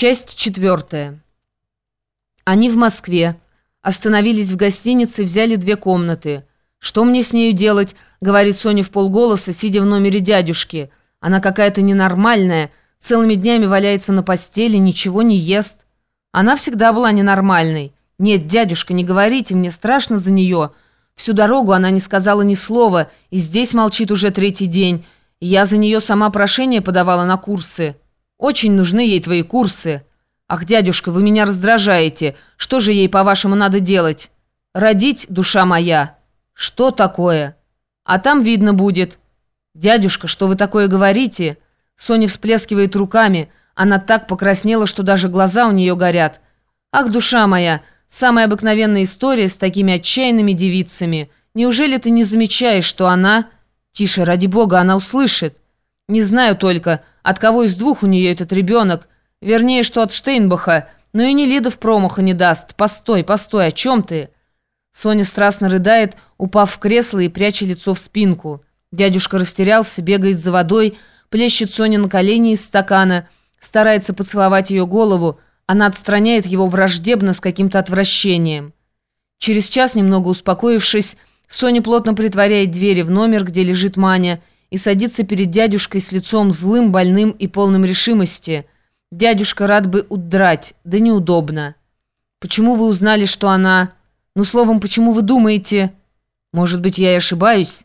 Часть четвертая. Они в Москве. Остановились в гостинице, взяли две комнаты. «Что мне с нею делать?» — говорит Соня в полголоса, сидя в номере дядюшки. «Она какая-то ненормальная, целыми днями валяется на постели, ничего не ест». Она всегда была ненормальной. «Нет, дядюшка, не говорите, мне страшно за нее. Всю дорогу она не сказала ни слова, и здесь молчит уже третий день. Я за нее сама прошение подавала на курсы». Очень нужны ей твои курсы. Ах, дядюшка, вы меня раздражаете. Что же ей, по-вашему, надо делать? Родить, душа моя. Что такое? А там видно будет. Дядюшка, что вы такое говорите? Соня всплескивает руками. Она так покраснела, что даже глаза у нее горят. Ах, душа моя, самая обыкновенная история с такими отчаянными девицами. Неужели ты не замечаешь, что она... Тише, ради бога, она услышит. Не знаю только, от кого из двух у нее этот ребенок. Вернее, что от Штейнбаха. Но и Нелидов промаха не даст. Постой, постой, о чем ты?» Соня страстно рыдает, упав в кресло и пряча лицо в спинку. Дядюшка растерялся, бегает за водой, плещет Соне на колени из стакана, старается поцеловать ее голову. Она отстраняет его враждебно с каким-то отвращением. Через час, немного успокоившись, Соня плотно притворяет двери в номер, где лежит Маня, и садится перед дядюшкой с лицом злым, больным и полным решимости. Дядюшка рад бы удрать, да неудобно. Почему вы узнали, что она... Ну, словом, почему вы думаете... Может быть, я и ошибаюсь?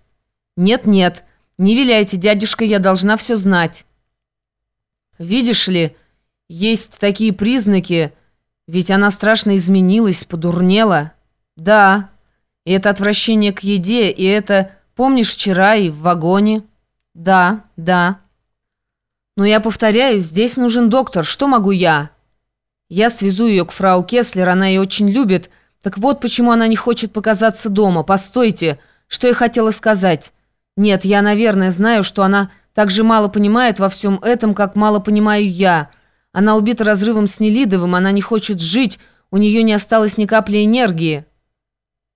Нет-нет, не виляйте, дядюшка, я должна все знать. Видишь ли, есть такие признаки, ведь она страшно изменилась, подурнела. Да, и это отвращение к еде, и это... Помнишь вчера и в вагоне... «Да, да». «Но я повторяю, здесь нужен доктор. Что могу я?» «Я свезу ее к фрау Кеслер, она ее очень любит. Так вот, почему она не хочет показаться дома. Постойте, что я хотела сказать. Нет, я, наверное, знаю, что она так же мало понимает во всем этом, как мало понимаю я. Она убита разрывом с Нелидовым, она не хочет жить, у нее не осталось ни капли энергии».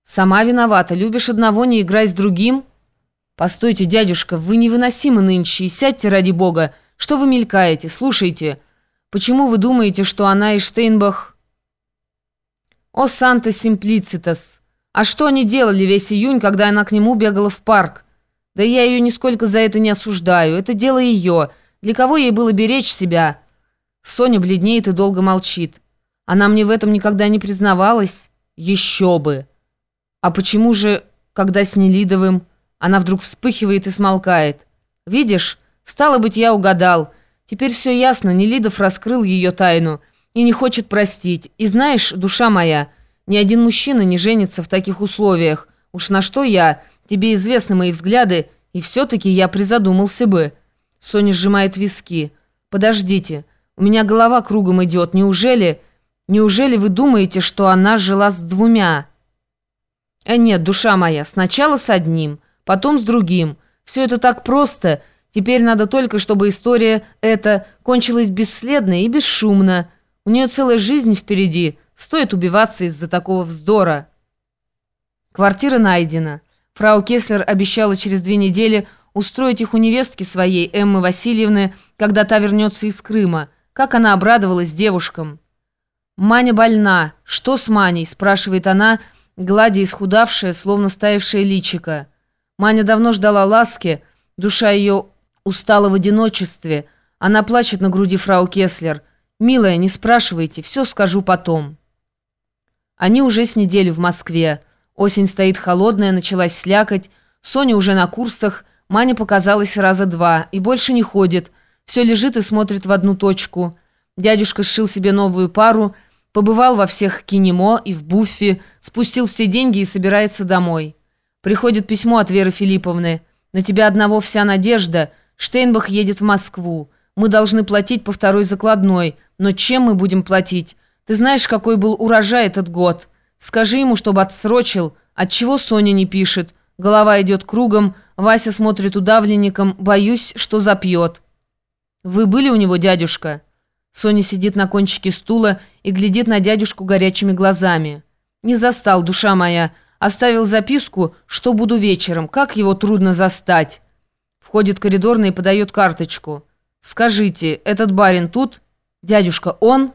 «Сама виновата. Любишь одного, не играй с другим?» «Постойте, дядюшка, вы невыносимы нынче, и сядьте ради бога. Что вы мелькаете? Слушайте. Почему вы думаете, что она и Штейнбах...» «О, Санта Симплицитас! А что они делали весь июнь, когда она к нему бегала в парк? Да я ее нисколько за это не осуждаю. Это дело ее. Для кого ей было беречь себя?» Соня бледнеет и долго молчит. Она мне в этом никогда не признавалась. Еще бы. А почему же, когда с Нелидовым... Она вдруг вспыхивает и смолкает. «Видишь, стало быть, я угадал. Теперь все ясно, Нелидов раскрыл ее тайну и не хочет простить. И знаешь, душа моя, ни один мужчина не женится в таких условиях. Уж на что я? Тебе известны мои взгляды, и все-таки я призадумался бы». Соня сжимает виски. «Подождите, у меня голова кругом идет. Неужели... Неужели вы думаете, что она жила с двумя?» «Э, нет, душа моя, сначала с одним» потом с другим. Все это так просто. Теперь надо только, чтобы история эта кончилась бесследно и бесшумно. У нее целая жизнь впереди. Стоит убиваться из-за такого вздора. Квартира найдена. Фрау Кеслер обещала через две недели устроить их у невестки своей, Эммы Васильевны, когда та вернется из Крыма. Как она обрадовалась девушкам. «Маня больна. Что с Маней?» – спрашивает она, гладя исхудавшее, словно стаявшее личико. Маня давно ждала ласки, душа ее устала в одиночестве. Она плачет на груди фрау Кеслер. «Милая, не спрашивайте, все скажу потом». Они уже с неделю в Москве. Осень стоит холодная, началась слякоть. Соня уже на курсах, Маня показалась раза два и больше не ходит. Все лежит и смотрит в одну точку. Дядюшка сшил себе новую пару, побывал во всех кинемо и в буффе, спустил все деньги и собирается домой. Приходит письмо от Веры Филипповны. На тебя одного вся надежда. Штейнбах едет в Москву. Мы должны платить по второй закладной. Но чем мы будем платить? Ты знаешь, какой был урожай этот год? Скажи ему, чтобы отсрочил. Отчего Соня не пишет? Голова идет кругом. Вася смотрит удавленником. Боюсь, что запьет. Вы были у него, дядюшка? Соня сидит на кончике стула и глядит на дядюшку горячими глазами. «Не застал, душа моя». Оставил записку, что буду вечером. Как его трудно застать. Входит коридорный и подает карточку. «Скажите, этот барин тут?» «Дядюшка, он?»